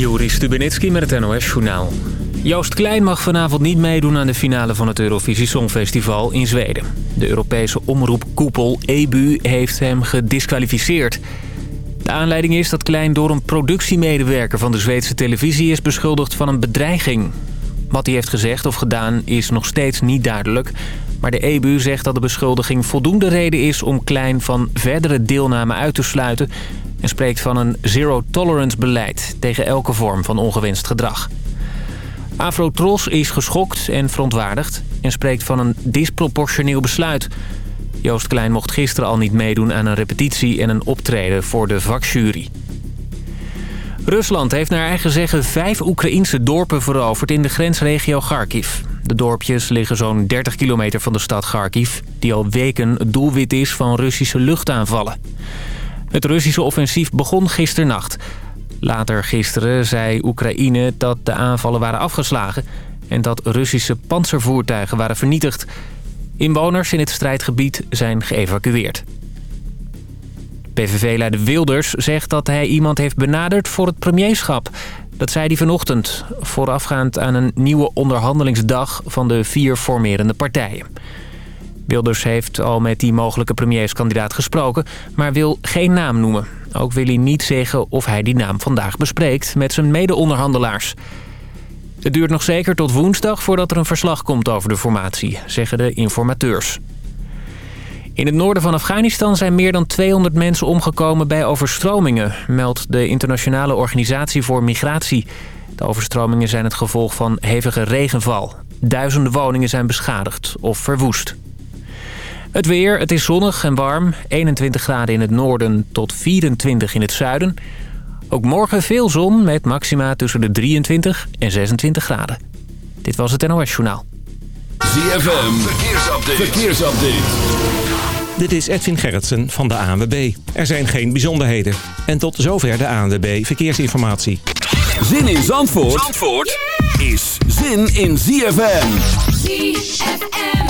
Joris Stubenitski met het NOS-journaal. Joost Klein mag vanavond niet meedoen aan de finale van het Eurovisie Songfestival in Zweden. De Europese omroepkoepel EBU heeft hem gedisqualificeerd. De aanleiding is dat Klein door een productiemedewerker van de Zweedse televisie is beschuldigd van een bedreiging. Wat hij heeft gezegd of gedaan is nog steeds niet duidelijk. Maar de EBU zegt dat de beschuldiging voldoende reden is om Klein van verdere deelname uit te sluiten... en spreekt van een zero-tolerance beleid tegen elke vorm van ongewenst gedrag. Afro-Tros is geschokt en verontwaardigd en spreekt van een disproportioneel besluit. Joost Klein mocht gisteren al niet meedoen aan een repetitie en een optreden voor de vakjury. Rusland heeft naar eigen zeggen vijf Oekraïnse dorpen veroverd in de grensregio Kharkiv. De dorpjes liggen zo'n 30 kilometer van de stad Kharkiv... die al weken het doelwit is van Russische luchtaanvallen. Het Russische offensief begon gisternacht. Later gisteren zei Oekraïne dat de aanvallen waren afgeslagen... en dat Russische panzervoertuigen waren vernietigd. Inwoners in het strijdgebied zijn geëvacueerd. PVV-leider Wilders zegt dat hij iemand heeft benaderd voor het premierschap. Dat zei hij vanochtend, voorafgaand aan een nieuwe onderhandelingsdag van de vier formerende partijen. Wilders heeft al met die mogelijke premierskandidaat gesproken, maar wil geen naam noemen. Ook wil hij niet zeggen of hij die naam vandaag bespreekt met zijn mede-onderhandelaars. Het duurt nog zeker tot woensdag voordat er een verslag komt over de formatie, zeggen de informateurs. In het noorden van Afghanistan zijn meer dan 200 mensen omgekomen bij overstromingen, meldt de Internationale Organisatie voor Migratie. De overstromingen zijn het gevolg van hevige regenval. Duizenden woningen zijn beschadigd of verwoest. Het weer, het is zonnig en warm. 21 graden in het noorden tot 24 in het zuiden. Ook morgen veel zon met maxima tussen de 23 en 26 graden. Dit was het NOS Journaal. ZFM, verkeersupdate. verkeersupdate. Dit is Edwin Gerritsen van de ANWB. Er zijn geen bijzonderheden. En tot zover de ANWB Verkeersinformatie. Zin in Zandvoort, Zandvoort is zin in ZFM. ZFM.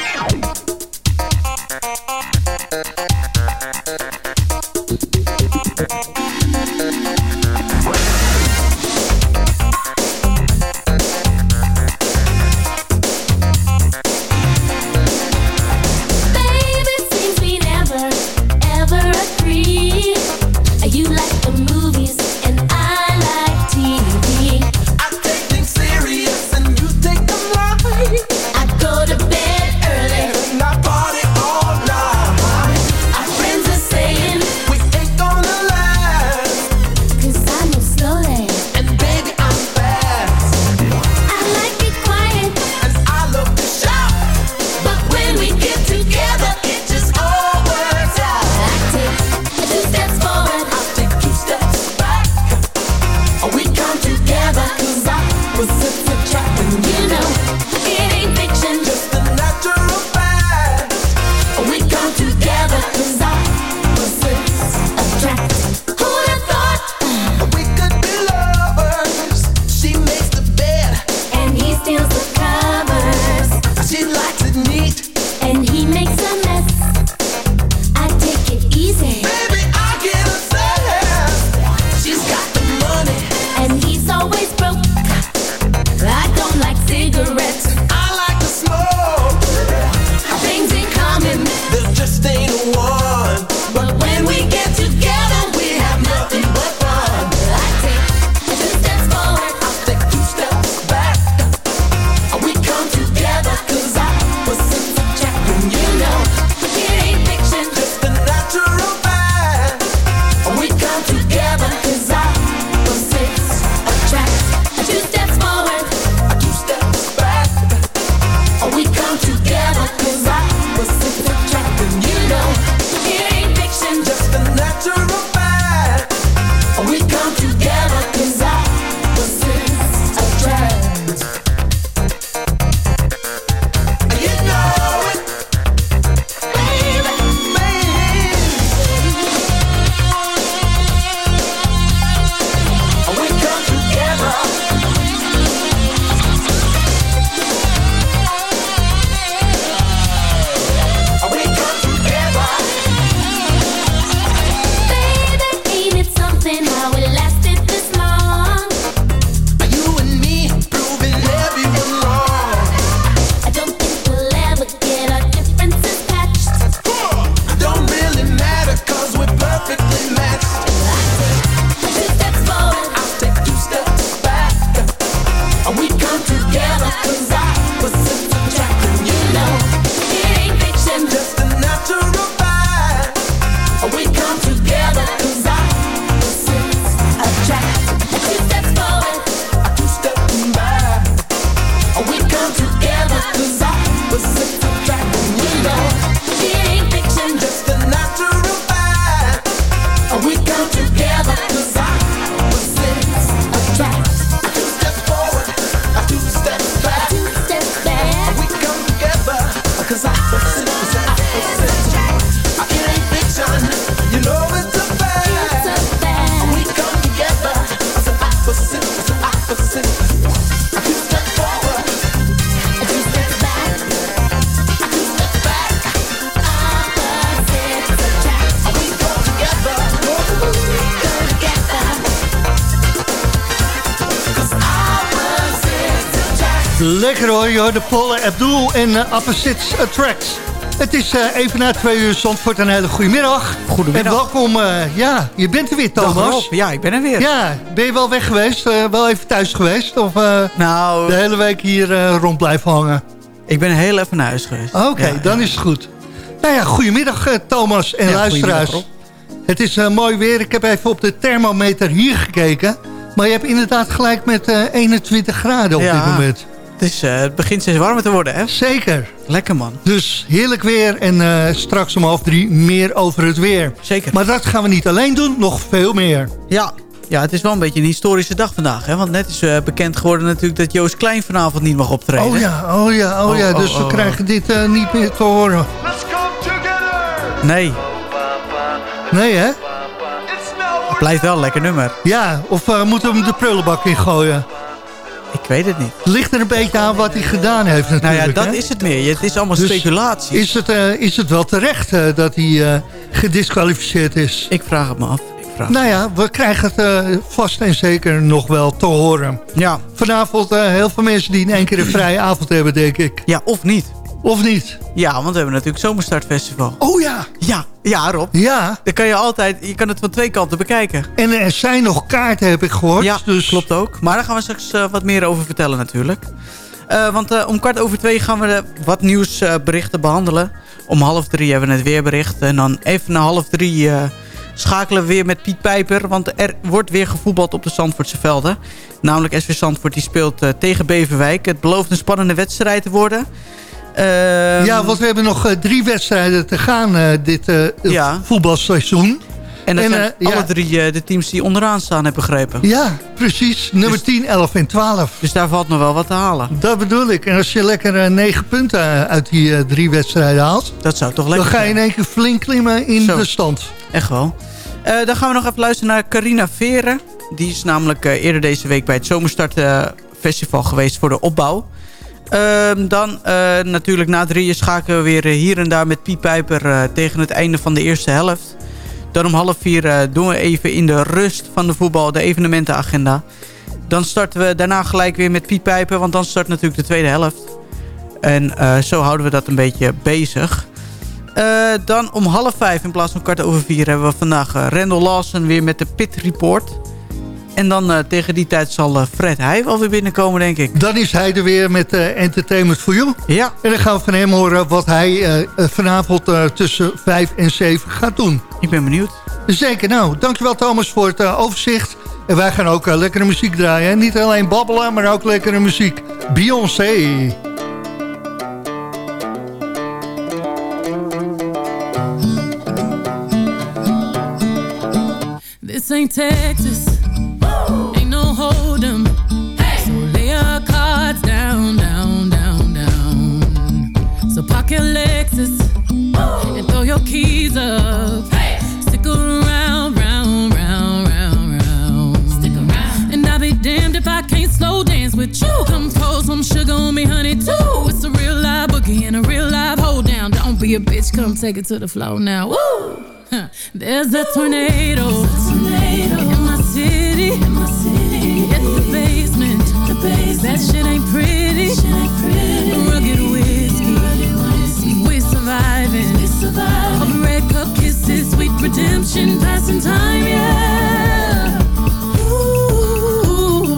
Lekker hoor, joh. De Paul Abdul en uh, Opposites Attracts. Het is uh, even na twee uur Zandvoort. Een hele goede middag. Goedemiddag. En welkom. Uh, ja, je bent er weer, Thomas. Ja, ik ben er weer. Ja, ben je wel weg geweest? wel even thuis geweest? Of nou, de hele week hier rond blijven hangen? Ik ben heel even naar huis geweest. Oké, okay, ja, dan ja. is het goed. Nou ja, goedemiddag Thomas en luisteraars. Het is mooi weer. Ik heb even op de thermometer hier gekeken. Maar je hebt inderdaad gelijk met 21 graden op dit moment. Het, is, uh, het begint steeds warmer te worden, hè? Zeker. Lekker, man. Dus heerlijk weer en uh, straks om half drie meer over het weer. Zeker. Maar dat gaan we niet alleen doen, nog veel meer. Ja, ja, het is wel een beetje een historische dag vandaag. Hè? Want net is uh, bekend geworden natuurlijk dat Joost Klein vanavond niet mag optreden. Oh ja, oh ja, oh, ja. Oh, dus oh, we oh. krijgen dit uh, niet meer te horen. Let's come together! Nee. Nee, hè? Blijft wel een lekker nummer. Ja, of uh, moeten we hem de prullenbak in gooien? Ik weet het niet. Het ligt er een beetje aan wat hij gedaan heeft natuurlijk. Nou ja, dat hè? is het meer. Het is allemaal dus speculatie. Is het, uh, is het wel terecht uh, dat hij uh, gedisqualificeerd is? Ik vraag het me af. Ik vraag nou ja, we krijgen het vast en zeker nog wel te horen. Ja. Vanavond heel veel mensen die in één keer een vrije avond hebben, denk ik. Ja, of niet. Of niet? Ja, want we hebben natuurlijk Zomerstartfestival. Oh ja. Ja, ja Rob. Ja. Dan kan je altijd, je kan het van twee kanten bekijken. En er zijn nog kaarten, heb ik gehoord. Ja, dus... klopt ook. Maar daar gaan we straks uh, wat meer over vertellen natuurlijk. Uh, want uh, om kwart over twee gaan we wat nieuwsberichten behandelen. Om half drie hebben we het weerbericht. En dan even na half drie schakelen we weer met Piet Pijper. Want er wordt weer gevoetbald op de Zandvoortse velden. Namelijk SV Zandvoort die speelt tegen Beverwijk. Het belooft een spannende wedstrijd te worden. Uh, ja, want we hebben nog uh, drie wedstrijden te gaan uh, dit ja. voetbalseizoen. En dat en, zijn alle ja. drie de teams die onderaan staan, heb begrepen. Ja, precies. Nummer dus, 10, 11 en 12. Dus daar valt nog wel wat te halen. Dat bedoel ik. En als je lekker negen punten uit die drie wedstrijden haalt... Dat zou toch lekker Dan ga je in één keer flink klimmen in Zo. de stand. Echt wel. dan gaan we nog even luisteren naar Carina Veren. Die is namelijk eerder deze week bij het Zomerstart Festival geweest voor de opbouw. Uh, dan uh, natuurlijk na drieën schakelen we weer hier en daar met Piet Pijper uh, tegen het einde van de eerste helft. Dan om half vier doen we even in de rust van de voetbal de evenementenagenda. Dan starten we daarna gelijk weer met Piet Pijper, want dan start natuurlijk de tweede helft. En zo houden we dat een beetje bezig. dan om half vijf in plaats van kwart over vier hebben we vandaag Randall Lawson weer met de Pit Report. En dan uh, tegen die tijd zal uh, Fred Heij wel weer binnenkomen, denk ik. Dan is hij er weer met uh, Entertainment for You. Ja. En dan gaan we van hem horen wat hij vanavond tussen 5 en 7 gaat doen. Ik ben benieuwd. Zeker. Nou, dankjewel Thomas voor het overzicht. En wij gaan ook lekkere muziek draaien. Niet alleen babbelen, maar ook lekkere muziek. Beyoncé. This ain't Texas. A real live boogie and i'd be damned if i can't slow dance with you, come close on sugar me honey too, with some real life again, a real life hold down. Don't be a bitch, come take it to the floor now. Woo! There's a tornado, There's a tornado. in my city. In my that shit ain't pretty. Shit ain't pretty. Rugged whiskey. Rugged whiskey. We're surviving. We're surviving redemption, passing time, yeah. Ooh,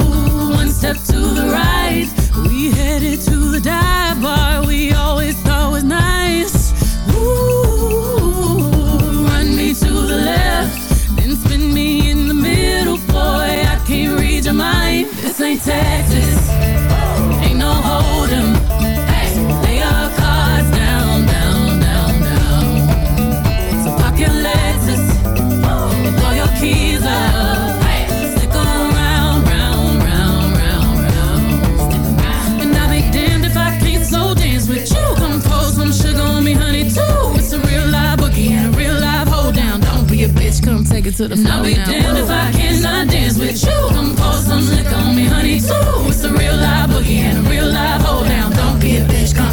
one step to the right, we headed to the dive bar we always thought was nice. Ooh, run me to the left, then spin me in the middle, boy. I can't read your mind. This ain't Texas. Take it to the floor. I'll be damned if I cannot dance with you. Come pour some liquor on me, honey, too. It's a real live boogie and a real live hold down. Don't be a bitch, come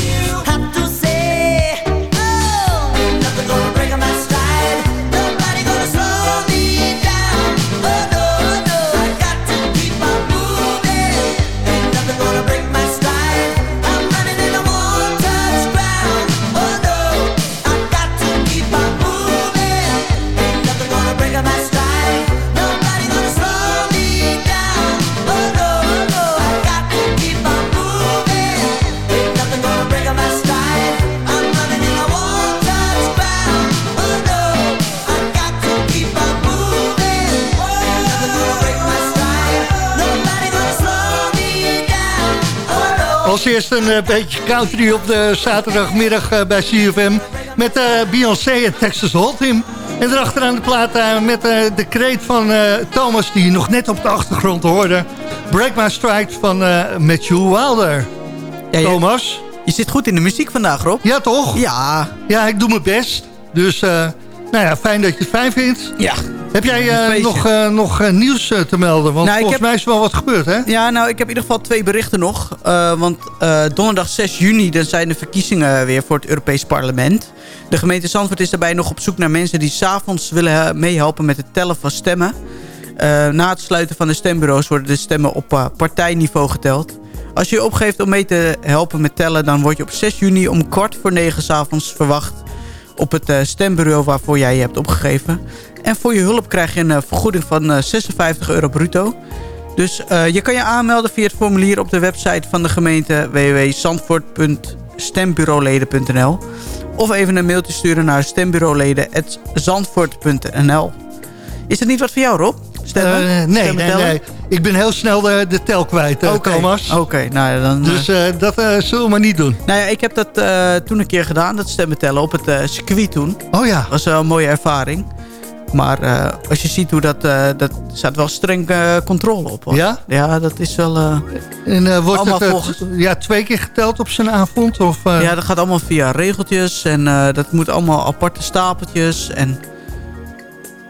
Eerst een uh, beetje country op de zaterdagmiddag uh, bij CFM. Met uh, Beyoncé en Texas Hold'em. En erachteraan de plaat met de kreet van Thomas... die je nog net op de achtergrond hoorde. Break My Stride van Matthew Wilder. Ja, Thomas? Je zit goed in de muziek vandaag, Rob. Ja, toch? Ja. Ja, ik doe mijn best. Dus, nou ja, fijn dat je het fijn vindt. Ja. Heb jij uh, nog, uh, nog uh, nieuws te melden? Want nou, volgens heb... mij is er wel wat gebeurd, hè? Ja, nou, ik heb in ieder geval twee berichten nog. want donderdag 6 juni dan zijn de verkiezingen weer voor het Europees Parlement. De gemeente Zandvoort is daarbij nog op zoek naar mensen... die s'avonds willen meehelpen met het tellen van stemmen. na het sluiten van de stembureaus worden de stemmen op partijniveau geteld. Als je je opgeeft om mee te helpen met tellen... dan word je op 6 juni om kwart voor negen s'avonds verwacht op het stembureau waarvoor jij je hebt opgegeven. En voor je hulp krijg je een eh, vergoeding van 56 eh, euro bruto. Dus je kan je aanmelden via het formulier op de website van de gemeente www.zandvoort.stembureauleden.nl Of even een mailtje sturen naar stembureauleden.zandvoort.nl Is het niet wat voor jou, Rob? Stemmen? Uh, nee, nee, nee. Ik ben heel snel de, de tel kwijt, uh, okay. Thomas. Oké, nou ja, dan... Dus uh, dat zullen we maar niet doen. Nou ja, ik heb dat toen een keer gedaan, dat stemmen tellen, op het circuit toen. Oh ja. Dat was een mooie ervaring. Maar uh, als je ziet hoe dat... Uh, dat staat wel streng uh, controle op. Hoor. Ja? Ja, dat is wel... en wordt het volgens... ja, twee keer geteld op zijn avond? Of, Ja, dat gaat allemaal via regeltjes. En dat moet allemaal aparte stapeltjes. En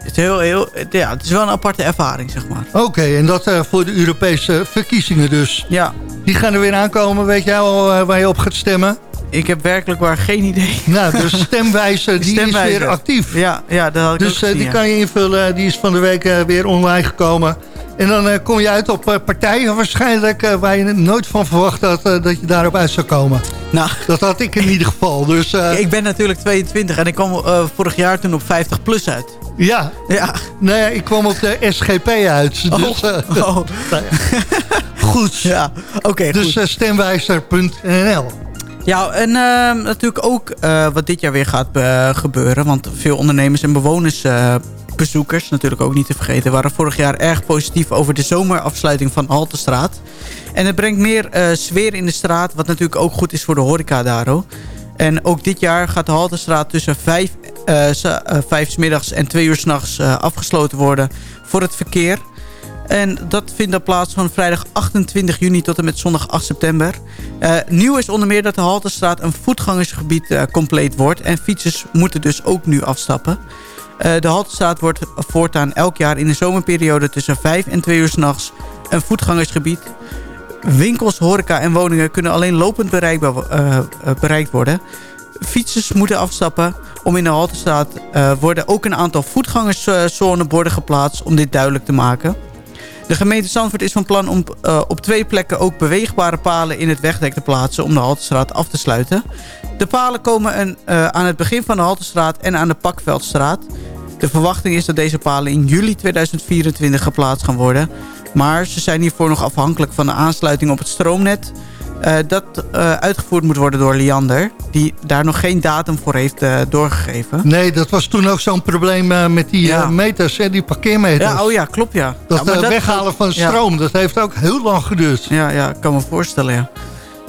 het is, heel, heel, ja, het is wel een aparte ervaring, zeg maar. Oké, en dat voor de Europese verkiezingen dus. Ja. Die gaan er weer aankomen. Weet jij al waar je op gaat stemmen? Ik heb werkelijk waar geen idee. Nou, de stemwijzer, die is weer actief. Ja, ja dat had ik Dus gezien, die ja. kan je invullen. Die is van de week uh, weer online gekomen. En dan uh, kom je uit op partijen waarschijnlijk... waar je nooit van verwacht had dat je daarop uit zou komen. Nou, dat had ik in ieder geval. Dus, ik ben natuurlijk 22 en ik kwam vorig jaar toen op 50 plus uit. Ja. ja. Nee, ik kwam op de SGP uit. Oh. Dus, oh. nou ja. Goed. Ja, oké. Okay, dus stemwijzer.nl ja, en uh, natuurlijk ook uh, wat dit jaar weer gaat uh, gebeuren. Want veel ondernemers en bewoners, uh, bezoekers, natuurlijk ook niet te vergeten... waren vorig jaar erg positief over de zomerafsluiting van Haltestraat. En het brengt meer sfeer in de straat, wat natuurlijk ook goed is voor de horeca daar. En ook dit jaar gaat de Haltestraat tussen vijf, vijf s middags en twee uur s'nachts afgesloten worden voor het verkeer... En dat vindt dan plaats van vrijdag 28 juni tot en met zondag 8 september. Uh, nieuw is onder meer dat de Haltestraat een voetgangersgebied uh, compleet wordt. En fietsers moeten dus ook nu afstappen. Uh, de Haltestraat wordt voortaan elk jaar in de zomerperiode tussen 5 en 2 uur s'nachts een voetgangersgebied. Winkels, horeca en woningen kunnen alleen lopend bereikbaar, bereikt worden. Fietsers moeten afstappen. Om in de Haltestraat worden ook een aantal voetgangerszoneborden geplaatst om dit duidelijk te maken. De gemeente Zandvoort is van plan om uh, op twee plekken ook beweegbare palen in het wegdek te plaatsen om de Haltestraat af te sluiten. De palen komen een, uh, aan het begin van de Haltestraat en aan de Pakveldstraat. De verwachting is dat deze palen in juli 2024 geplaatst gaan worden. Maar ze zijn hiervoor nog afhankelijk van de aansluiting op het stroomnet... Uh, dat uh, uitgevoerd moet worden door Liander. Die daar nog geen datum voor heeft uh, doorgegeven. Nee, dat was toen ook zo'n probleem met die ja. meters, hè, die parkeermeters. Ja, oh ja, klopt ja. Dat, ja, dat weghalen van stroom, ja. dat heeft ook heel lang geduurd. Ja, ja, ik kan me voorstellen, ja.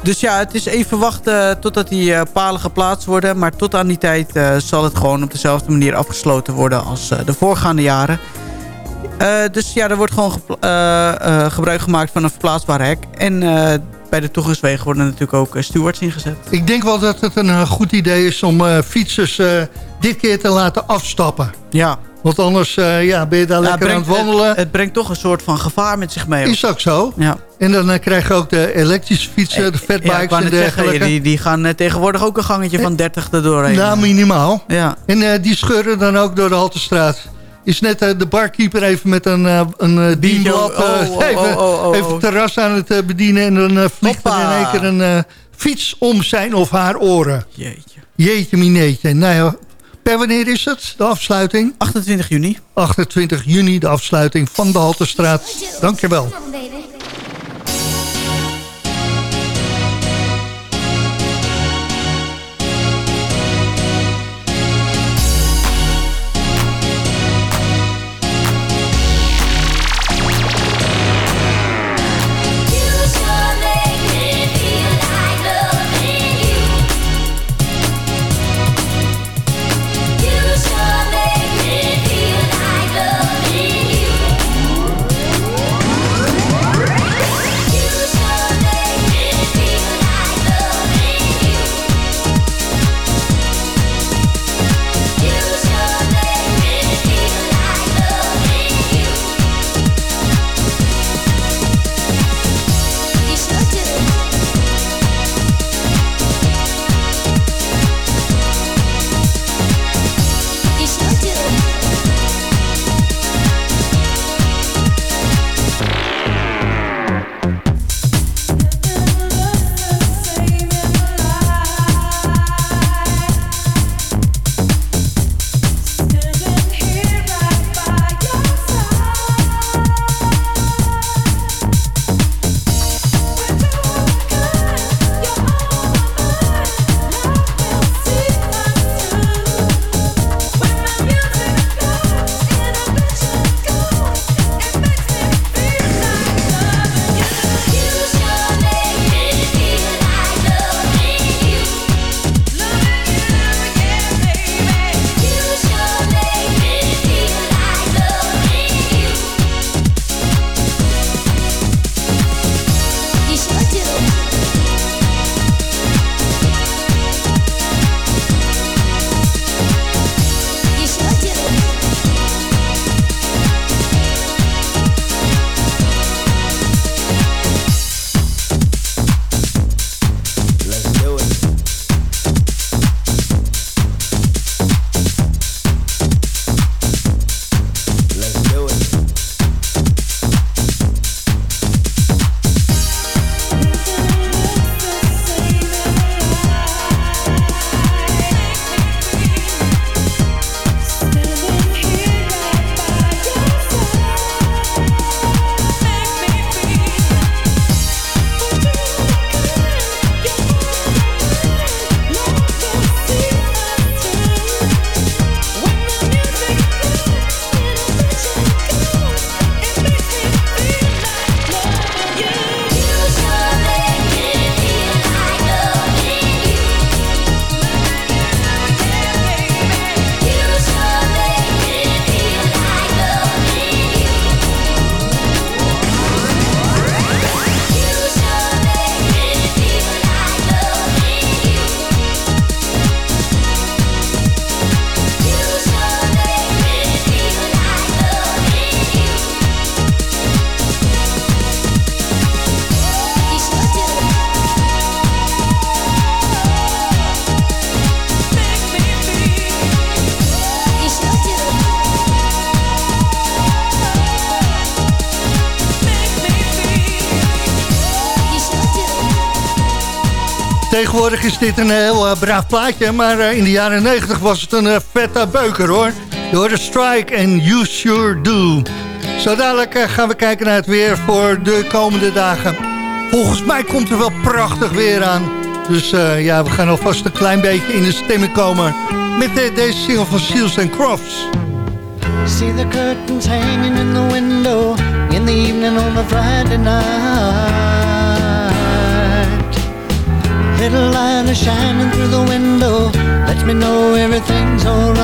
Dus ja, het is even wachten totdat die palen geplaatst worden. Maar tot aan die tijd zal het gewoon op dezelfde manier afgesloten worden als de voorgaande jaren. dus ja, er wordt gewoon gebruik gemaakt van een verplaatsbaar hek. En bij de toegangswegen worden natuurlijk ook stewards ingezet. Ik denk wel dat het een goed idee is om uh, fietsers dit keer te laten afstappen. Ja. Want anders uh, ja, ben je daar ja, lekker brengt, aan het wandelen. Het, het, brengt toch een soort van gevaar met zich mee. Is ook zo. Ja. En dan krijg je ook de elektrische fietsen, de fatbikes ja, en dergelijke. Zeggen, die, die gaan tegenwoordig ook een gangetje van 30 erdoor heen. Nou, minimaal. Ja. En die scheuren dan ook door de Haltestraat is net uh, de barkeeper even met een, uh, een uh, dienblad oh, oh, even, oh, oh, even het terras aan het bedienen. En dan vliegt er in één keer een fiets om zijn of haar oren. Jeetje. Jeetje mineetje. Nou ja, per wanneer is het, de afsluiting? 28 juni. 28 juni, de afsluiting van de Halterstraat. Dankjewel. Tegenwoordig is dit een heel braaf plaatje, maar in de jaren 90 was het een vette beuker hoor. Door de Strike en You Sure Do. Zo dadelijk gaan we kijken naar het weer voor de komende dagen. Volgens mij komt er wel prachtig weer aan. Dus ja, we gaan alvast een klein beetje in de stemming komen met deze single van Seals and Crofts. See the curtains hanging in the window in the evening on night. Little light is shining through the window, lets me know everything's alright.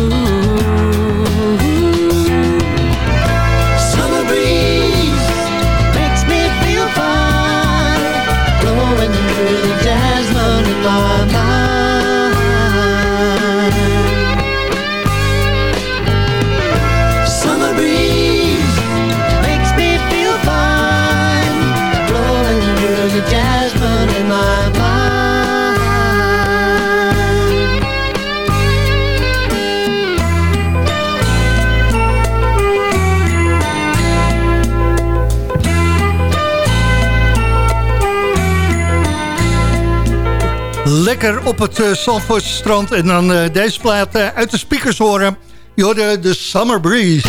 Op het uh, Zandvoortse strand en dan uh, deze plaat uh, uit de speakers horen. Je hoorde de Summer Breeze.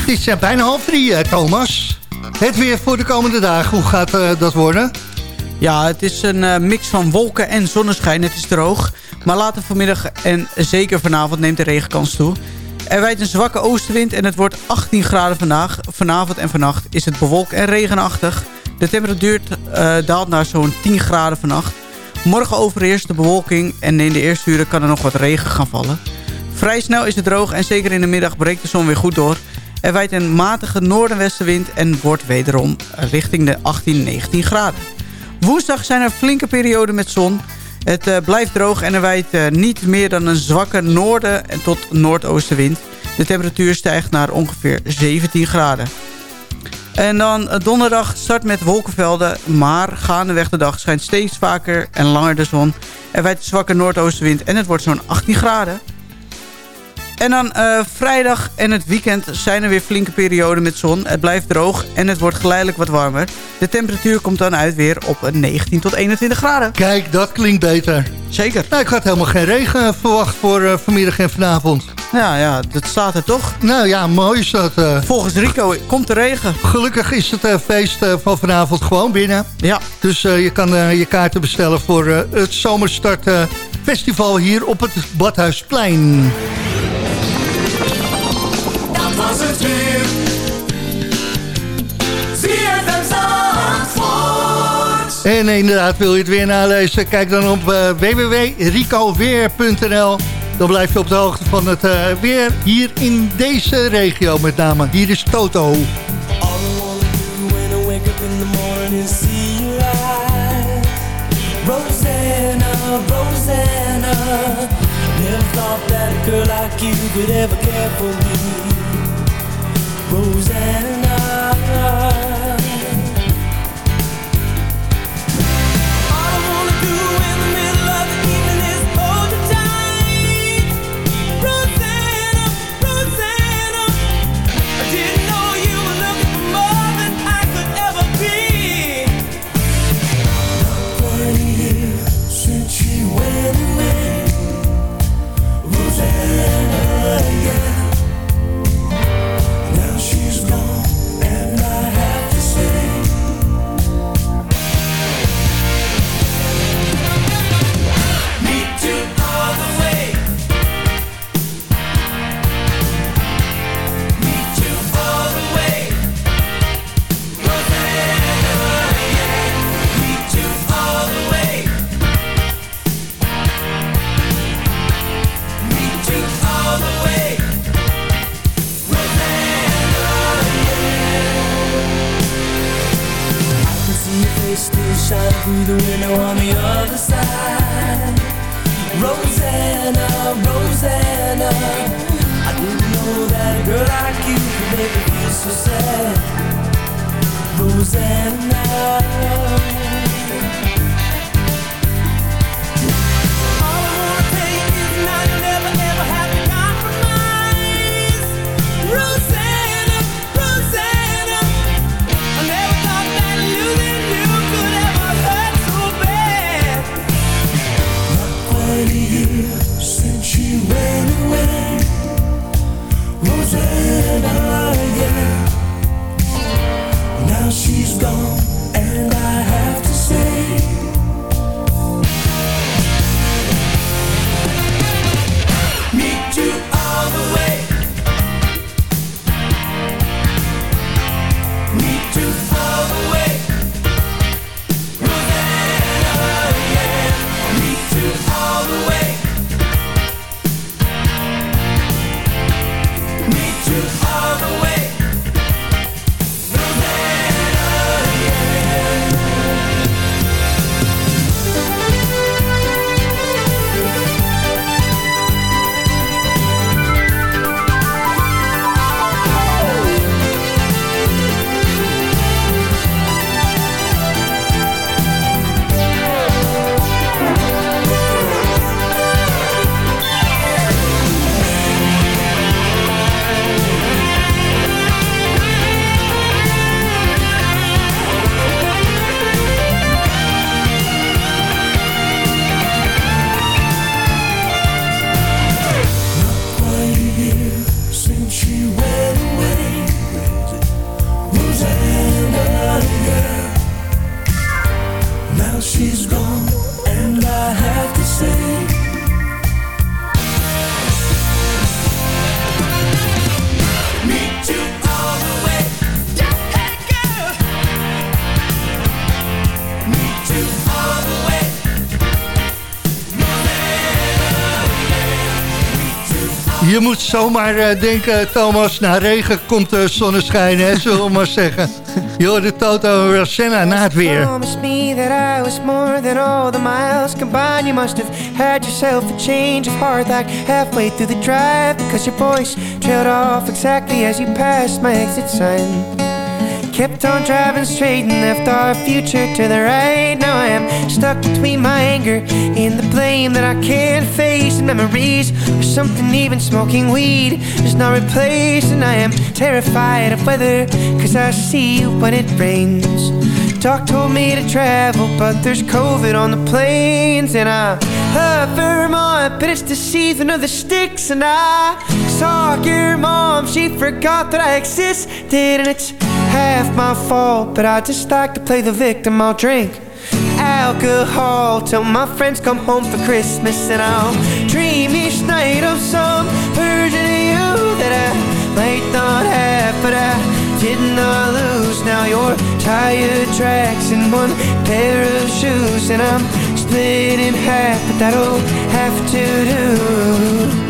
Het is uh, bijna half drie, Thomas. Het weer voor de komende dagen, hoe gaat dat worden? Ja, het is een mix van wolken en zonneschijn. Het is droog. Maar later vanmiddag en zeker vanavond neemt de regenkans toe. Er wijdt een zwakke oostenwind en het wordt 18 graden vandaag. Vanavond en vannacht is het bewolkt en regenachtig. De temperatuur uh, daalt naar zo'n 10 graden vannacht. Morgen overheerst de bewolking en in de eerste uren kan er nog wat regen gaan vallen. Vrij snel is het droog en zeker in de middag breekt de zon weer goed door. Er wijdt een matige noordenwestenwind en wordt wederom richting de 18, 19 graden. Woensdag zijn er flinke perioden met zon. Het uh, blijft droog en er wijdt uh, niet meer dan een zwakke noorden- tot noordoostenwind. De temperatuur stijgt naar ongeveer 17 graden. En dan donderdag start met wolkenvelden, maar gaandeweg de dag schijnt steeds vaker en langer de zon. Er wijdt zwakke noordoostenwind en het wordt zo'n 18 graden. En dan uh, vrijdag en het weekend zijn er weer flinke perioden met zon. Het blijft droog en het wordt geleidelijk wat warmer. De temperatuur komt dan uit weer op 19 tot 21 graden. Kijk, dat klinkt beter. Zeker. Nou, ik had helemaal geen regen verwacht voor uh, vanmiddag en vanavond. Ja, ja, dat staat er toch. Nou ja, mooi is dat. Uh... Volgens Rico komt de regen. Gelukkig is het uh, feest van vanavond gewoon binnen. Ja. Dus je kan je kaarten bestellen voor het Zomerstart Festival hier op het Badhuisplein. En inderdaad, wil je het weer nalezen? Kijk dan op uh, www.ricoweer.nl. Dan blijf je op de hoogte van het uh, weer hier in deze regio met name. Hier is Toto. Girl like you could ever care for me. Rosanna. Je moet zomaar uh, denken, Thomas, na regen komt de zonneschijn, hè, zullen we maar zeggen. Hoort de Toto Rosanna na het weer. me that I was more than all the miles combined. You must have had yourself a change of heart like halfway through the drive. Because your voice trailed off exactly as you passed my exit sign. Kept on driving straight and left our future to the right. Now I am stuck between my anger and the blame that I can't face. And memories or something even smoking weed is not replaced. And I am terrified of weather, cause I see you when it rains. Doc told me to travel, but there's COVID on the planes. And I love Vermont, but it's the season of the sticks. And I saw your mom, she forgot that I existed. And it's half my fault, but I just like to play the victim. I'll drink alcohol till my friends come home for Christmas, and I'll dream each night of some version of you that I might not have, but I did not lose. Now your tire tracks in one pair of shoes And I'm split in half But that'll have to do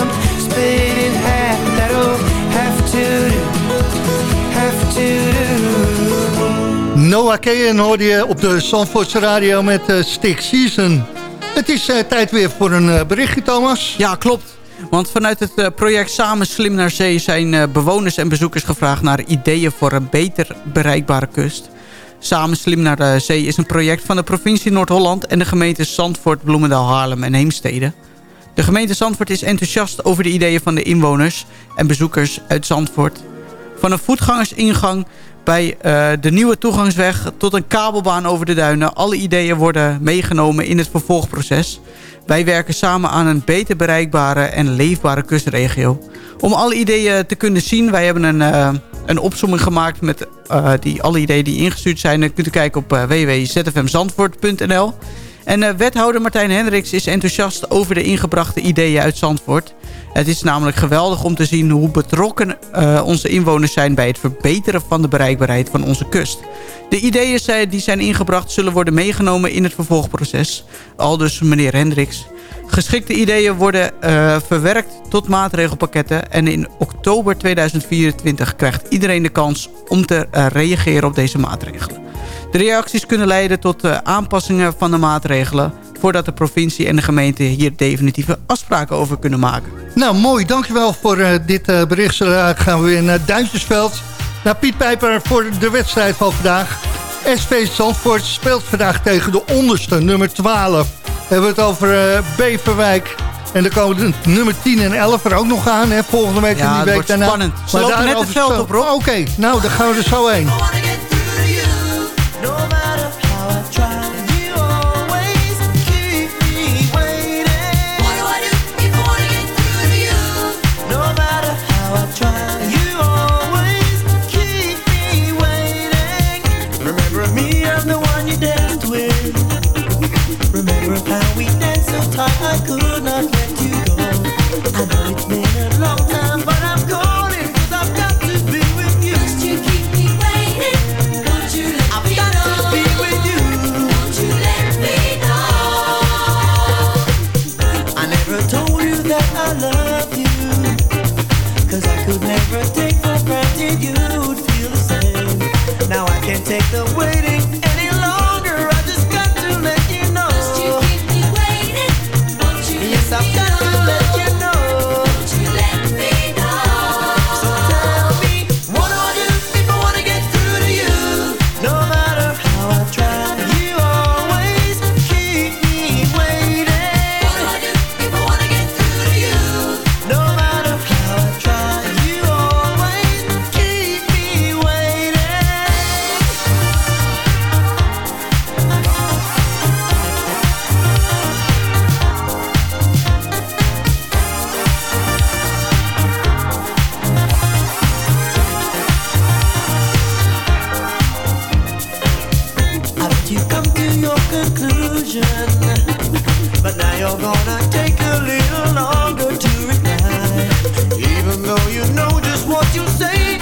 Noah Kayen hoorde je op de Zandvoortse radio met uh, Season. Het is uh, tijd weer voor een uh, berichtje, Thomas. Ja, klopt. Want vanuit het project Samen Slim naar Zee... zijn bewoners en bezoekers gevraagd naar ideeën voor een beter bereikbare kust. Samen Slim naar Zee is een project van de provincie Noord-Holland... en de gemeenten Zandvoort, Bloemendaal, Haarlem en Heemstede... De gemeente Zandvoort is enthousiast over de ideeën van de inwoners en bezoekers uit Zandvoort. Van een voetgangersingang bij uh, de nieuwe toegangsweg tot een kabelbaan over de duinen. Alle ideeën worden meegenomen in het vervolgproces. Wij werken samen aan een beter bereikbare en leefbare kustregio. Om alle ideeën te kunnen zien, wij hebben een, uh, een opzomming gemaakt met uh, die, alle ideeën die ingestuurd zijn. Dan kunt u kijken op www.zfmzandvoort.nl. En uh, wethouder Martijn Hendricks is enthousiast over de ingebrachte ideeën uit Zandvoort. Het is namelijk geweldig om te zien hoe betrokken uh, onze inwoners zijn... bij het verbeteren van de bereikbaarheid van onze kust. De ideeën die zijn ingebracht zullen worden meegenomen in het vervolgproces. Al dus meneer Hendricks. Geschikte ideeën worden uh, verwerkt tot maatregelpakketten... en in oktober 2024 krijgt iedereen de kans om te reageren op deze maatregelen. De reacties kunnen leiden tot uh, aanpassingen van de maatregelen... voordat de provincie en de gemeente hier definitieve afspraken over kunnen maken. Nou, mooi. Dankjewel voor uh, dit uh, bericht. Gaan we weer naar Duintjesveld. Naar Piet Pijper voor de wedstrijd van vandaag. SV Zandvoort speelt vandaag tegen de onderste, nummer 12. We hebben het over uh, Beverwijk. En dan komen de nummer 10 en 11 er ook nog aan. Hè, volgende week ja, en die week daarna. spannend. Ze maar lopen net het veld op, Rob. Oké, okay, nou, daar gaan we er zo heen.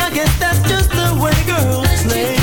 I guess that's just the way girls play.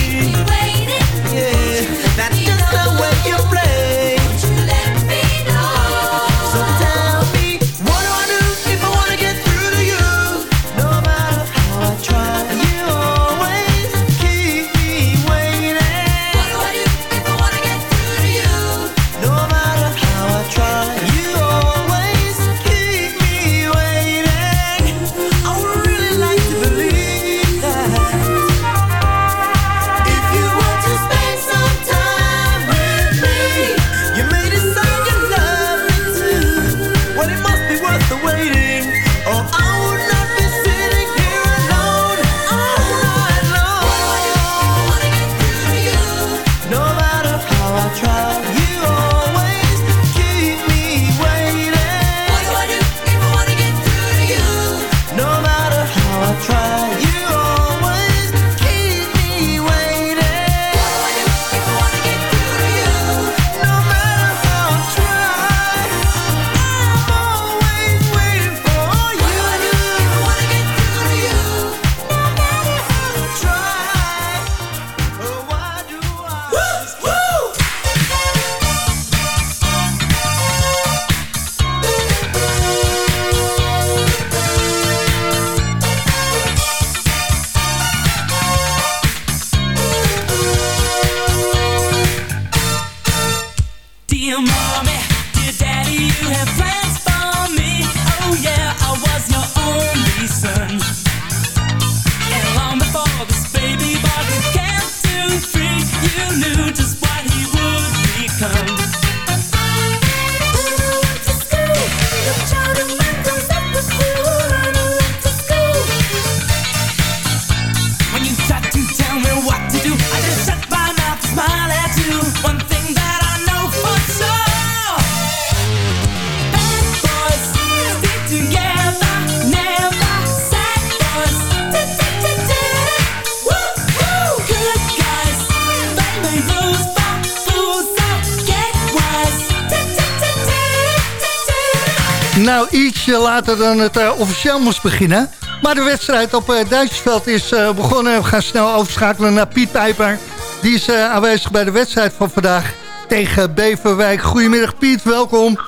Ietsje later dan het eh, officieel moest beginnen. Maar de wedstrijd op uh, Duitsersveld is eh, begonnen. We gaan snel overschakelen naar Piet Pijper. Die is aanwezig bij de wedstrijd van vandaag tegen Beverwijk. Goedemiddag Piet, welkom.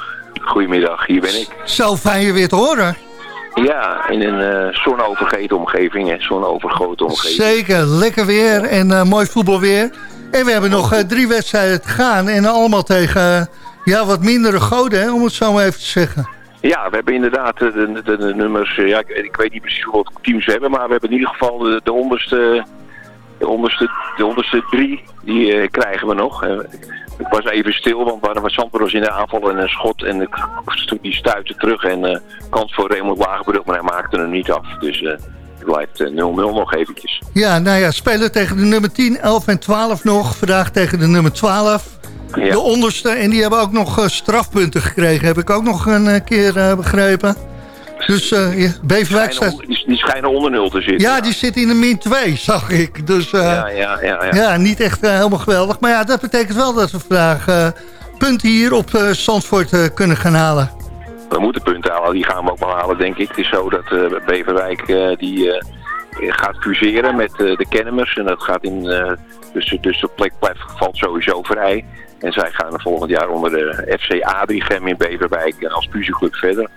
Goedemiddag, hier ben ik. Zo fijn je weer te horen. Ja, in een zonovergeten omgeving, hè, zonovergoten omgeving. Zeker, lekker weer en mooi voetbalweer. En we hebben nog drie wedstrijden te gaan. En allemaal tegen ja, wat mindere goden, hè, om het zo maar even te zeggen. Ja, we hebben inderdaad de, de, nummers, eh, ja, ik, weet niet precies hoeveel teams we hebben, maar we hebben in ieder geval de, de onderste, de onderste, de onderste drie, die eh, krijgen we nog. Ik was even stil, want was Zandvoort was in de aanval en een schot en ik- die stuitte terug en eh, kans voor Raymond Wagenbrug, maar hij maakte hem niet af. Dus het blijft eh, 0-0 nog eventjes. Ja, nou ja, spelen tegen de nummer 10, 11 en 12 nog. Vandaag tegen de nummer 12. Ja. De onderste. En die hebben ook nog eh, strafpunten gekregen. Heb ik ook nog een eh, keer eh, begrepen. Dus Beverwijk staat... die, die schijnen onder nul te zitten. Ja, die zit in de min 2, zag ik. Dus ja, ja, ja, ja. ja, niet echt helemaal geweldig. Maar ja, dat betekent wel dat we vandaag punten hier op Zandvoort eh, kunnen gaan halen. We moeten punten halen, die gaan we ook wel halen, denk ik. Het is zo dat Beverwijk die, gaat fuseren met de Kennemers. En dat gaat in, dus, dus de plek blijft, valt sowieso vrij. En zij gaan volgend jaar onder de FC Adrichem in Beverwijk eh, als fusieclub verder.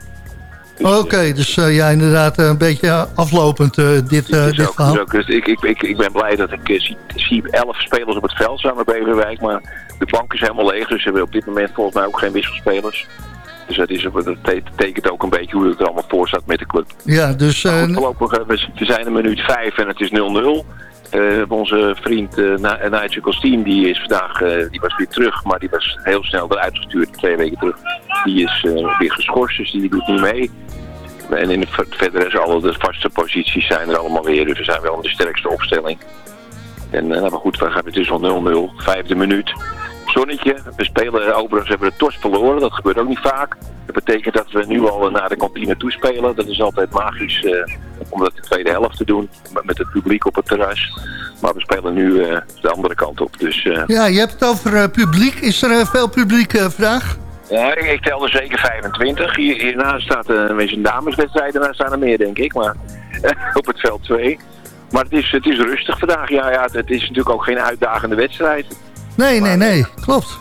Dus, Oké, dus eh, ja, inderdaad eh, een beetje aflopend eh, dit, eh, Dus dit ook, verhaal. dus ook, dus ik, ik, ik, ik ben blij dat ik eh, zie, zie elf spelers op het veld staan bij Beverwijk. Maar de bank is helemaal leeg, dus ze hebben op dit moment volgens mij ook geen wisselspelers. Dus dat, is, dat betekent ook een beetje hoe het er allemaal voor staat met de club. Ja, dus eh, Goed, voorlopig, eh, we zijn in minuut 5 en het is 0-0. Eh, onze vriend uh, Nigel Costin, die is vandaag, eh, die was weer terug, maar die was heel snel eruit gestuurd, twee weken terug. Die is eh, weer geschorst, dus die doet niet mee. En in de, verder is alle de vaste posities zijn er allemaal weer, dus we zijn wel in de sterkste opstelling. En nou, maar goed, we gaan het dus al 0-0, vijfde minuut. Zonnetje, we spelen, overigens hebben we de tos verloren, dat gebeurt ook niet vaak. Dat betekent dat we nu al naar de kantine toespelen. Dat is altijd magisch uh, om dat de tweede helft te doen, met het publiek op het terras. Maar we spelen nu de andere kant op. Dus, ja, je hebt het over publiek. Is er veel publiek vandaag? Ja, ik, tel er zeker 25. Hier, hiernaast staat een, een dameswedstrijd. Daarna staan er meer, denk ik. Maar op het veld 2. Maar het is, het is rustig vandaag. Ja, ja, het is natuurlijk ook geen uitdagende wedstrijd. Nee, nee, nee. Klopt.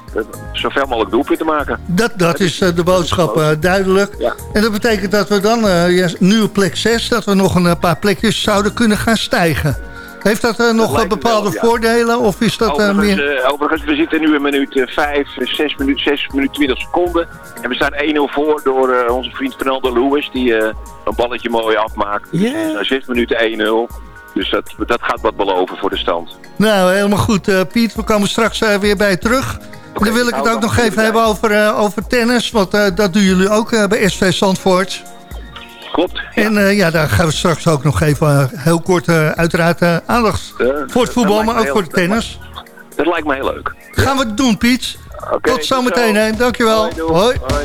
Zoveel mogelijk doelpunten maken. Dat, dat is de boodschap duidelijk. Ja. En dat betekent dat we dan, uh, nu op plek 6, dat we nog een paar plekjes zouden kunnen gaan stijgen. Heeft dat uh, nog bepaalde voordelen of is dat overigens, meer... Uh, overigens, we zitten nu in minuut 5, 6 minuten, 6 minuten 20 seconden. En we staan 1-0 voor door onze vriend Fernando Lewis, die een balletje mooi afmaakt. Yeah. Dus 6 minuten 1-0. Dus dat, dat gaat wat beloven voor de stand. Nou, helemaal goed. Uh, Piet, we komen straks uh, weer bij terug. Okay, dan wil ik het ook nog even hebben over, uh, over tennis. Want dat doen jullie ook bij SV Zandvoort. Klopt. Ja. En ja, daar gaan we straks ook nog even heel kort uiteraard aandacht voor het voetbal, maar ook voor de tennis. Dat lijkt me heel leuk. Gaan we het doen, Piet. Okay, tot zometeen, hè. Dankjewel. Hoi. Hoi.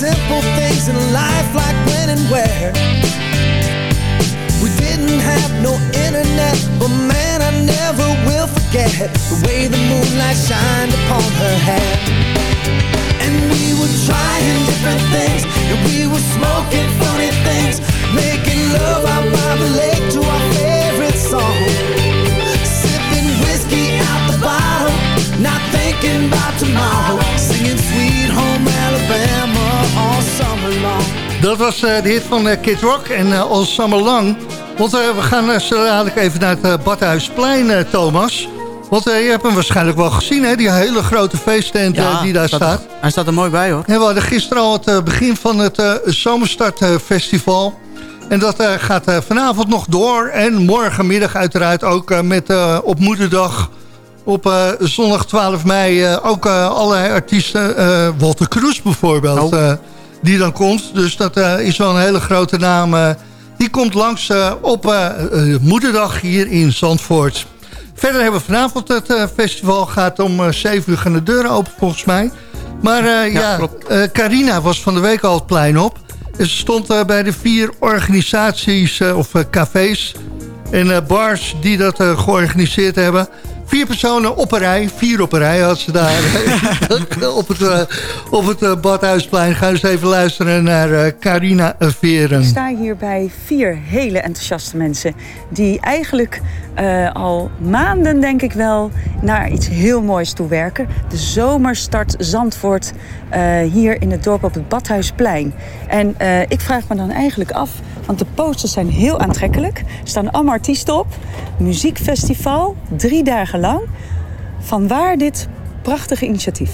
simple things in life like when and where. We didn't have no internet But man, I never will forget The way the moonlight shined upon her hair. And we were trying different things And we were smoking funny things Making love out by the lake to our favorite song Not thinking about tomorrow Singing Sweet Home Alabama Dat was uh, de hit van uh, Kid Rock en uh, All Summer Long. Want we gaan zo dadelijk even naar het Badhuisplein, Thomas. Want je hebt hem waarschijnlijk wel gezien, hè? Die hele grote feesttent die daar staat. hij staat er mooi bij, hoor. En we hadden gisteren al het begin van het Zomerstartfestival. en dat gaat vanavond nog door. En morgenmiddag uiteraard ook met op Moederdag... Op zondag 12 mei ook allerlei artiesten. Walter Kroes bijvoorbeeld. Oh die dan komt. Dus dat is wel een hele grote naam. Die komt langs op moederdag hier in Zandvoort. Verder hebben we vanavond het festival. Gaat om 7 uur gaan de deuren open volgens mij. Maar ja, ja Carina was van de week al het plein op. ze stond bij de vier organisaties of cafés en bars die dat georganiseerd hebben... Vier personen op een rij, vier op een rij had ze daar op het, uh, op het uh, Badhuisplein. Ga eens even luisteren naar uh, Carina Veren. Ik sta hier bij vier hele enthousiaste mensen die eigenlijk al maanden denk ik wel naar iets heel moois toe werken. De zomerstart Zandvoort hier in het dorp op het Badhuisplein. En ik vraag me dan eigenlijk af, want de posters zijn heel aantrekkelijk. Er staan allemaal artiesten op. Muziekfestival, drie dagen lang. Van waar dit prachtige initiatief?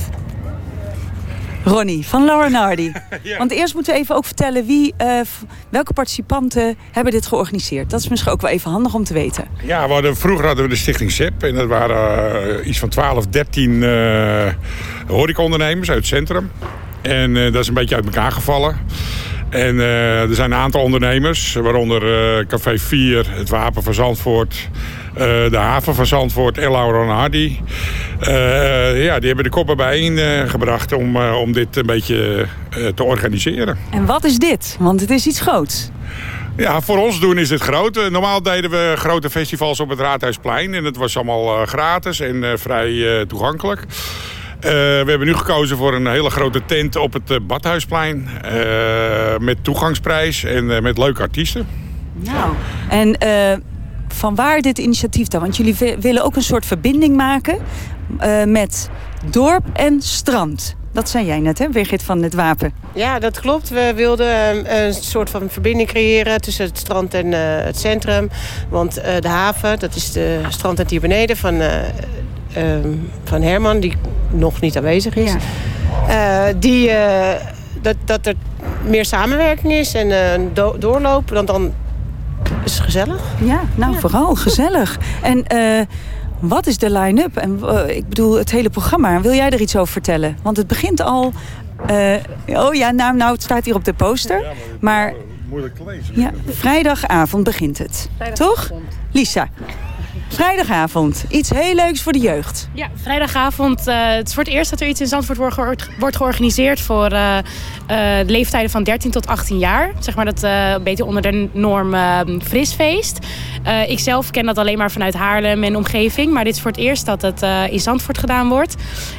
Ronnie van Laurenardi. ja. Want eerst moeten we even ook vertellen wie, uh, welke participanten hebben dit georganiseerd. Dat is misschien ook wel even handig om te weten. Ja, we hadden, vroeger hadden we de stichting SEP. En dat waren uh, iets van 12, 13 uh, horecaondernemers uit het centrum. En dat is een beetje uit elkaar gevallen. En uh, er zijn een aantal ondernemers, waaronder uh, Café 4, het Wapen van Zandvoort, uh, de Haven van Zandvoort en Laura Hardy. ja, die hebben de koppen bijeen gebracht om, om dit een beetje te organiseren. En wat is dit? Want het is iets groots. Ja, voor ons doen is dit groot. Normaal deden we grote festivals op het Raadhuisplein. En het was allemaal gratis en vrij toegankelijk. Uh, we hebben nu gekozen voor een hele grote tent op het uh, Badhuisplein. Uh, met toegangsprijs en met leuke artiesten. Nou, en van waar dit initiatief dan? Want jullie willen ook een soort verbinding maken met dorp en strand. Dat zei jij net, hè, Birgit van het Wapen. Ja, dat klopt. We wilden een soort van verbinding creëren tussen het strand en uh, het centrum. Want uh, de haven, dat is de strandtent hier beneden van, van Herman, die nog niet aanwezig is. Ja. die, dat, dat er meer samenwerking is en do doorloop, dan, dan is het gezellig. Ja, nou ja. vooral gezellig. En wat is de line-up? En uh, ik bedoel, het hele programma. Wil jij er iets over vertellen? Want het begint al... Uh, oh ja, nou, nou, het staat hier op de poster. Ja, maar, maar moeilijk te lezen. Ja, vrijdagavond begint het. Toch? Lisa. Vrijdagavond. Iets heel leuks voor de jeugd. Ja, vrijdagavond. Uh, het is voor het eerst dat er iets in Zandvoort wordt, wordt georganiseerd voor uh, uh, leeftijden van 13 tot 18 jaar. Zeg maar dat een beetje onder de norm frisfeest. Ik zelf ken dat alleen maar vanuit Haarlem en omgeving. Maar dit is voor het eerst dat het in Zandvoort gedaan wordt.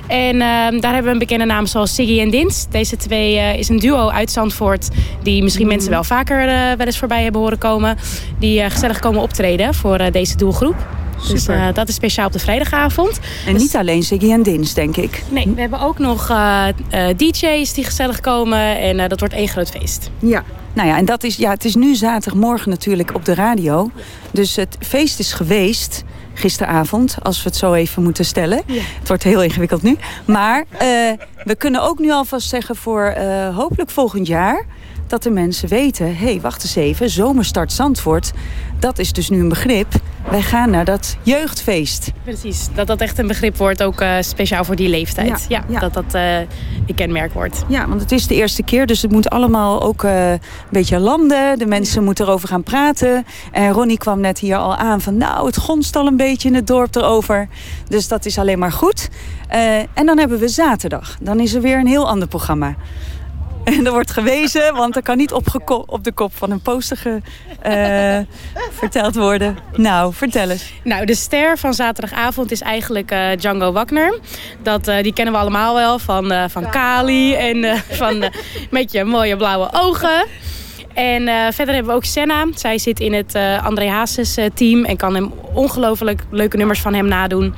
En daar hebben we een bekende naam zoals Siggy en Dins. Deze twee is een duo uit Zandvoort. Die misschien mensen wel vaker wel eens voorbij hebben horen komen. Die gezellig komen optreden voor deze doelgroep. Dus uh, dat is speciaal op de vrijdagavond. En dus... niet alleen Ziggy en Dins, denk ik. Nee, we hebben ook nog uh, uh, DJ's die gezellig komen. En dat wordt één groot feest. Ja, nou ja, en dat is, ja, het is nu zaterdagmorgen natuurlijk op de radio. Dus het feest is geweest gisteravond, als we het zo even moeten stellen. Ja. Het wordt heel ingewikkeld nu. Maar we kunnen ook nu alvast zeggen voor hopelijk volgend jaar dat de mensen weten... hé, hey, wacht eens even, zomerstart Zandvoort... dat is dus nu een begrip. Wij gaan naar dat jeugdfeest. Precies, dat dat echt een begrip wordt, ook uh, speciaal voor die leeftijd. Ja, ja, ja. dat dat uh, een kenmerk wordt. Ja, want het is de eerste keer, dus het moet allemaal ook uh, een beetje landen. De mensen moeten erover gaan praten. En Ronnie kwam net hier al aan van... nou, het gonst al een beetje in het dorp erover. Dus dat is alleen maar goed. en dan hebben we zaterdag. Dan is er weer een heel ander programma. En er wordt gewezen, want er kan niet op, op de kop van een poster ge, uh, verteld worden. Nou, vertel eens. Nou, de ster van zaterdagavond is eigenlijk uh, Django Wagner. Dat, uh, die kennen we allemaal wel van, van Kali en van met je mooie blauwe ogen. En uh, verder hebben we ook Senna. Zij zit in het uh, André Hazes uh, team en kan hem ongelooflijk leuke nummers van hem nadoen.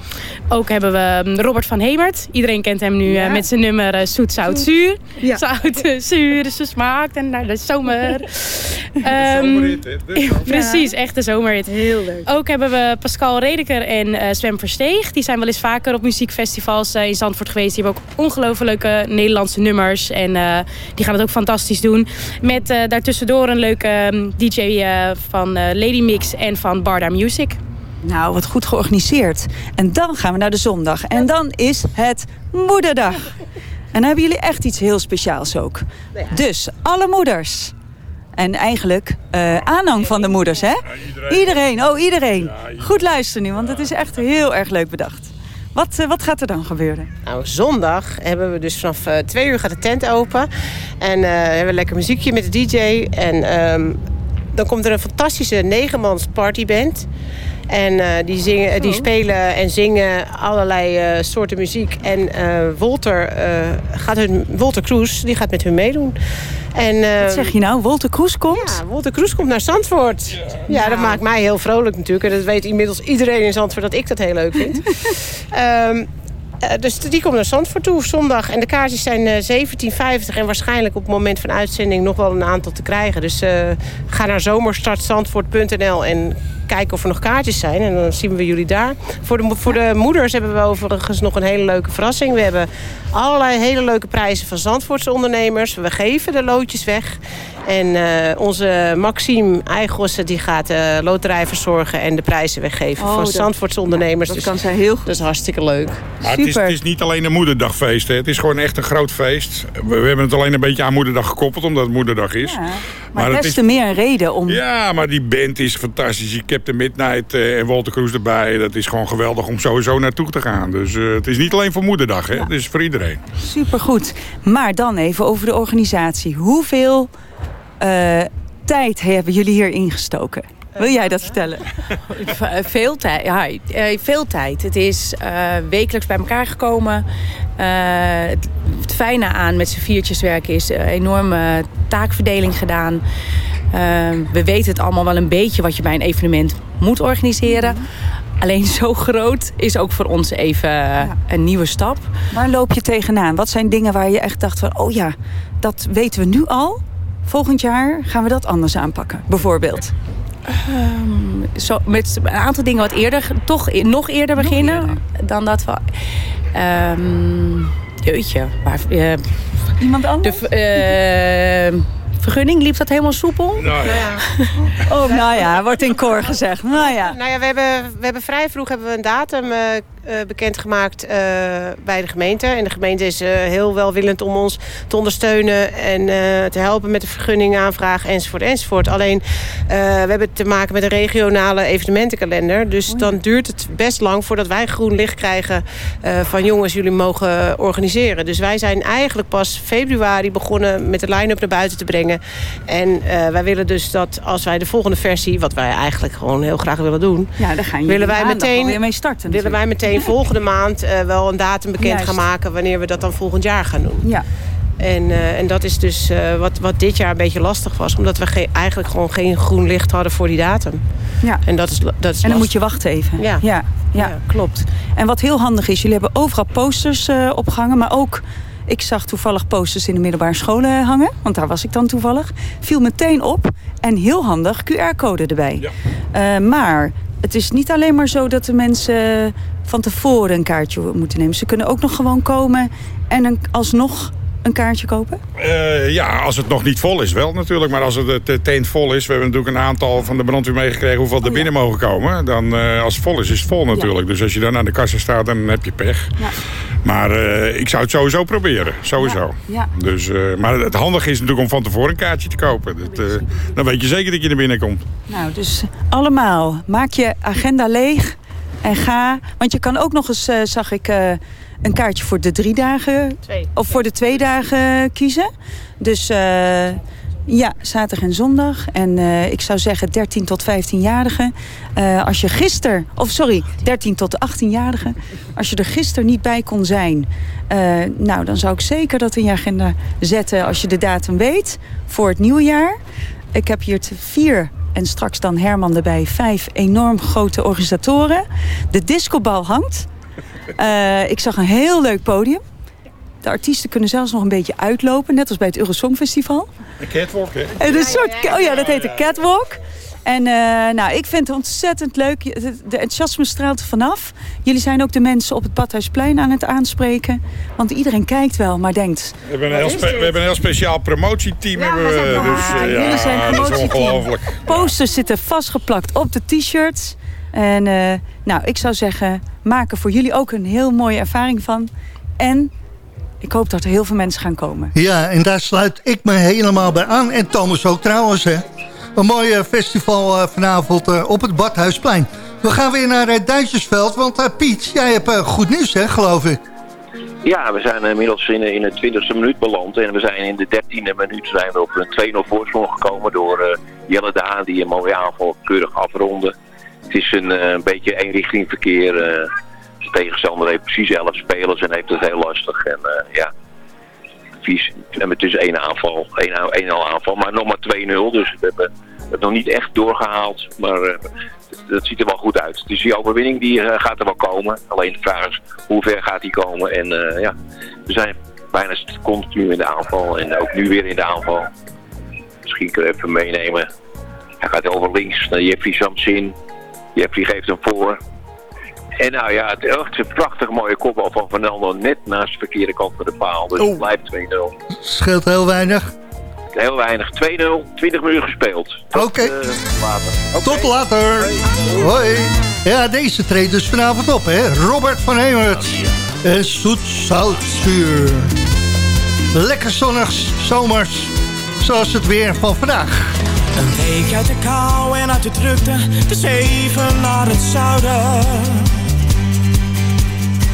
Ook hebben we um, Robert van Hemert. Iedereen kent hem nu ja. met zijn nummer Zoet, Zout, Zuur. Ja. Zout, zuur, ze smaakt en naar de zomer. um, precies, echt de zomerhit. Heel leuk. Ook hebben we Pascal Redeker en Sven Versteeg. Die zijn wel eens vaker op muziekfestivals in Zandvoort geweest. Die hebben ook ongelooflijke Nederlandse nummers. En die gaan het ook fantastisch doen. Met daartussen door een leuke DJ uh, van uh, Lady Mix en van Barda Music. Nou, wat goed georganiseerd. En dan gaan we naar de zondag. En dan is het Moederdag. En dan hebben jullie echt iets heel speciaals ook. Dus, alle moeders. En eigenlijk uh, aanhang van de moeders, hè? Ja, iedereen. iedereen. oh iedereen. Ja, iedereen. Goed luisteren nu, want het is echt heel erg leuk bedacht. Wat, uh, wat gaat er dan gebeuren? Nou, zondag hebben we dus vanaf uh, twee uur gaat de tent open. En uh, hebben we lekker muziekje met de DJ. En um, dan komt er een fantastische negenmans partyband. En uh, die, zingen, die spelen en zingen allerlei uh, soorten muziek. En uh, Wolter, gaat hun, Wolter Kroes die gaat met hun meedoen. En, Wat zeg je nou? Wolter Kroes komt? Ja, Wolter Kroes komt naar Zandvoort. Ja, ja nou. dat maakt mij heel vrolijk natuurlijk. En dat weet inmiddels iedereen in Zandvoort dat ik dat heel leuk vind. um, Uh, dus die komt naar Zandvoort toe zondag. En de kaartjes zijn uh, 17,50 en waarschijnlijk op het moment van uitzending nog wel een aantal te krijgen. Dus uh, ga naar zomerstartzandvoort.nl en kijk of er nog kaartjes zijn. En dan zien we jullie daar. Voor de, voor de moeders hebben we overigens nog een hele leuke verrassing. We hebben allerlei hele leuke prijzen van Zandvoortse ondernemers. We geven de loodjes weg. En uh, onze Maxime Eigossen die gaat de uh, loterij verzorgen en de prijzen weggeven oh, van dat, Zandvoortse ondernemers. dat dus kan zij heel goed. Dat is hartstikke leuk. Maar het, is, het is niet alleen een moederdagfeest. Hè. Het is gewoon echt een groot feest. We, we, hebben het alleen een beetje aan moederdag gekoppeld omdat het moederdag is. Ja, maar, maar het is te meer een reden om... Ja, maar die band is fantastisch. De Midnight uh, en Walter Kroes erbij. Dat is gewoon geweldig om sowieso naartoe te gaan. Dus uh, het is niet alleen voor moederdag. Hè. Ja. Het is voor iedereen. Supergoed. Maar dan even over de organisatie. Hoeveel uh, tijd hebben jullie hier ingestoken? Wil jij dat vertellen? veel tijd. Ja, veel tijd. Het is uh, wekelijks bij elkaar gekomen. Uh, het, het, fijne aan met z'n viertjes werken is een enorme taakverdeling gedaan. Uh, we weten het allemaal wel een beetje wat je bij een evenement moet organiseren. Alleen zo groot is ook voor ons even een nieuwe stap. Waar loop je tegenaan? Wat zijn dingen waar je echt dacht van... oh ja, dat weten we nu al. Volgend jaar gaan we dat anders aanpakken, bijvoorbeeld. Ehm, zo, met een aantal dingen wat eerder, toch e- nog eerder beginnen dan dat we. Ehm jeetje, waar, eh, Iemand anders? De, eh, vergunning, liep dat helemaal soepel? Nou ja. Oh, nou ja, wordt in koor gezegd. Nou ja. Nou ja, we hebben, we hebben vrij vroeg hebben we een datum eh, bekendgemaakt eh, bij de gemeente. En de gemeente is eh, heel welwillend om ons te ondersteunen en eh, te helpen met de vergunningaanvraag enzovoort enzovoort. Alleen, eh, we hebben te maken met een regionale evenementenkalender. Dus dan duurt het best lang voordat wij groen licht krijgen eh, van jongens, jullie mogen organiseren. Dus wij zijn eigenlijk pas februari begonnen met de line-up naar buiten te brengen. En eh, wij willen dus dat als wij de volgende versie, wat wij eigenlijk gewoon heel graag willen doen, Ja, daar gaan jullie willen wij meteen alweer mee starten. willen wij meteen volgende maand eh, wel een datum bekend Juist. gaan maken wanneer we dat dan volgend jaar gaan doen. Ja. En, eh, en dat is dus eh, wat, wat dit jaar een beetje lastig was, omdat we ge- eigenlijk gewoon geen groen licht hadden voor die datum. Ja. En dat is, dat is En dan lastig. moet je wachten even. Ja. Ja, ja, klopt. En wat heel handig is, jullie hebben overal posters eh, opgehangen, maar ook. Ik zag toevallig posters in de middelbare scholen hangen, want daar was ik dan toevallig. Viel meteen op en heel handig QR-code erbij. Eh, maar het is niet alleen maar zo dat de mensen van tevoren een kaartje moeten nemen. Ze kunnen ook nog gewoon komen en een, alsnog een kaartje kopen. Eh, ja, als het nog niet vol is wel natuurlijk. Maar als het het tent vol is... We hebben natuurlijk een aantal van de brandweer meegekregen... hoeveel Oh er binnen mogen komen. Dan, eh, als het vol is, is het vol natuurlijk. Dus als je dan aan de kassa staat, dan heb je pech. Maar eh, ik zou het sowieso proberen. Sowieso. Ja. Dus, maar het handige is natuurlijk om van tevoren een kaartje te kopen. Dat, dan weet je zeker dat je er binnenkomt. Nou, dus allemaal, maak je agenda leeg en ga. Want je kan ook nog eens, zag ik, een kaartje voor de drie dagen of voor de twee dagen kiezen. Dus eh, ja, zaterdag en zondag. En eh, ik zou zeggen 13 tot 15-jarigen. Eh, als je gisteren, of sorry, 13 tot 18-jarigen. Als je er gisteren niet bij kon zijn, nou dan zou ik zeker dat in je agenda zetten als je de datum weet voor het nieuwe jaar. Ik heb hier te vier en straks dan Herman erbij. Vijf enorm grote organisatoren. De discobal hangt. Eh, ik zag een heel leuk podium. De artiesten kunnen zelfs nog een beetje uitlopen. Net als bij het Eurosongfestival. Een catwalk, hè? En een soort, oh ja, dat heet de catwalk. En eh, nou, ik vind het ontzettend leuk. De, enthousiasme straalt er vanaf. Jullie zijn ook de mensen op het Badhuisplein aan het aanspreken. Want iedereen kijkt wel, maar denkt... We hebben een heel, spe- we hebben een heel speciaal promotieteam. hebben we, dus, eh, jullie zijn ja, dat is promotieteam. ongelooflijk. Posters zitten vastgeplakt op de t-shirts. En eh, nou, ik zou zeggen, maak er voor jullie ook een heel mooie ervaring van. En ik hoop dat er heel veel mensen gaan komen. Ja, en daar sluit ik me helemaal bij aan. En Thomas ook trouwens, hè. Een mooi festival eh, vanavond eh, op het Badhuisplein. We gaan weer naar het Duitsersveld, want Piet, jij hebt goed nieuws, hè, geloof ik. Ja, we zijn inmiddels in, in de 20e minuut beland. En we zijn in de 13e minuut zijn we op een 2-0 voorsprong gekomen door eh, Jelle de Haan die een mooie aanval keurig afronde. Het is een, eh, een beetje eenrichting verkeer. eh de tegenstander heeft precies 11 spelers en heeft het heel lastig. En eh, ja, vies. En het is één aanval, één, één al aanval, maar nog maar 2-0. Dus we hebben het nog niet echt doorgehaald. Maar dat ziet er wel goed uit. Dus die overwinning die, gaat er wel komen. Alleen de vraag is hoe ver gaat die komen. En ja, we zijn bijna continu in de aanval. En ook nu weer in de aanval. Misschien kunnen we even meenemen. Hij gaat over links naar Jeffrey Samsin. Jeffrey geeft hem voor. En nou ja, het is echt een prachtig mooie kopbal van Fernando net naast de verkeerde kant van de paal. Dus het blijft 2-0. Scheelt heel weinig. Heel weinig. 2-0, 20 minuten gespeeld. Oké. Eh, later. Tot later. Hoi. Ja, deze treedt dus vanavond op, hè. Robert van Hemert. En zoet zoutzuur. Lekker zonnig, zomers. Zoals het weer van vandaag. Een week uit de kou en uit de drukte, dus even naar het zuiden.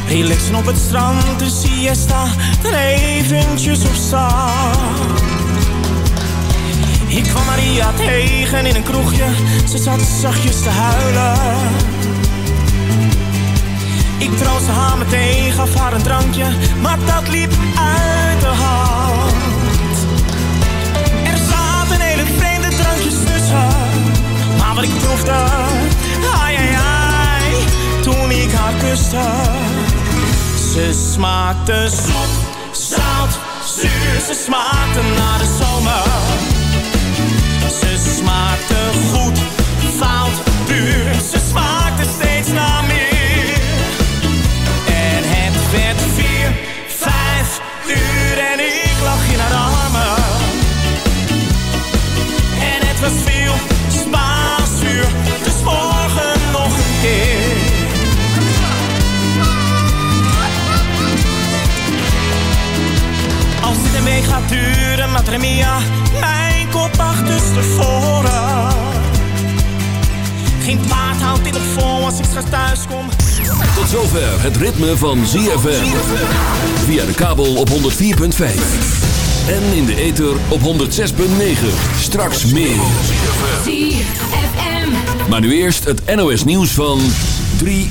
Relaxen op het strand, de siesta, dan eventjes op zand. Ik kwam Maria tegen in een kroegje, ze zat zachtjes te huilen. Ik troostte haar meteen, gaf haar een drankje, maar dat liep uit de hand. Wat ik proefde, ai ai ai, water. Ze smaakte zoet, zout, zuur. Ze smaakte naar de zomer. Ze smaakte goed, fout, puur. Ze smaakte duren, madre mia, mijn kop achterstevoren. Geen paard houdt dit op vol als ik straks thuis kom. Tot zover het ritme van ZFM. Via de kabel op 104.5. En in de ether op 106.9. Straks meer. ZFM. Maar nu eerst het NOS nieuws van 3